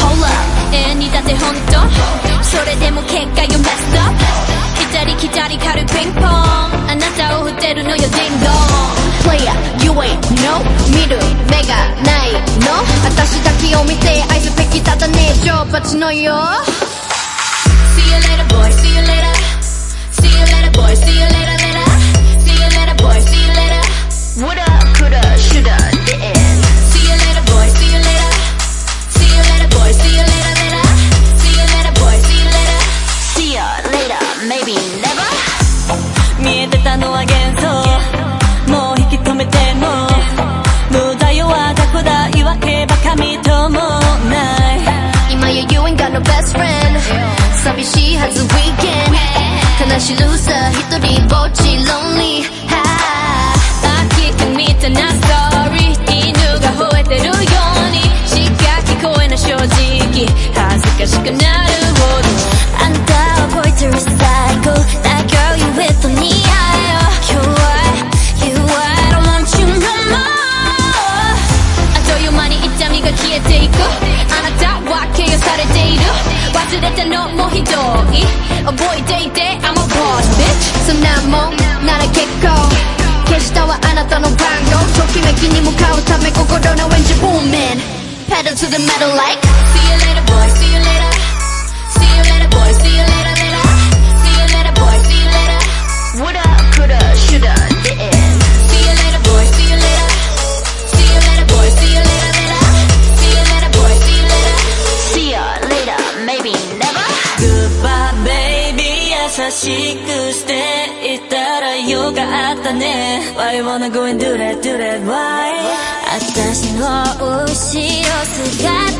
ほら、絵にだってほんと?それでも結果よ、メスト?来たり来たり軽いピンポンあなたを振ってるのよ、デンドン。プレイヤー、You ain't no 見る目がないの私だけを見て愛すべき立たねえ情罰のよ maybe never. 見えてたのは幻想。もう引き止めても。無駄よは過去だ言い訳ばかみともない。今や You ain't got no best friend. 寂しいはず Weekend. 悲しいルーサー一人ぼっち Lonely は大きく見たなストーリー犬が吠えてるように。しか聞こえない正直消えていくあなたは形容されている忘れたのもひどい覚えていて I'm a boss bitch. そんなもんなら結構消したはあなたの番号ときめきに向かうため心のエンジン Booming Pedal to the metal like. See you later しくしていたらよかったね Why you wanna go and do that do that why 私の後ろ姿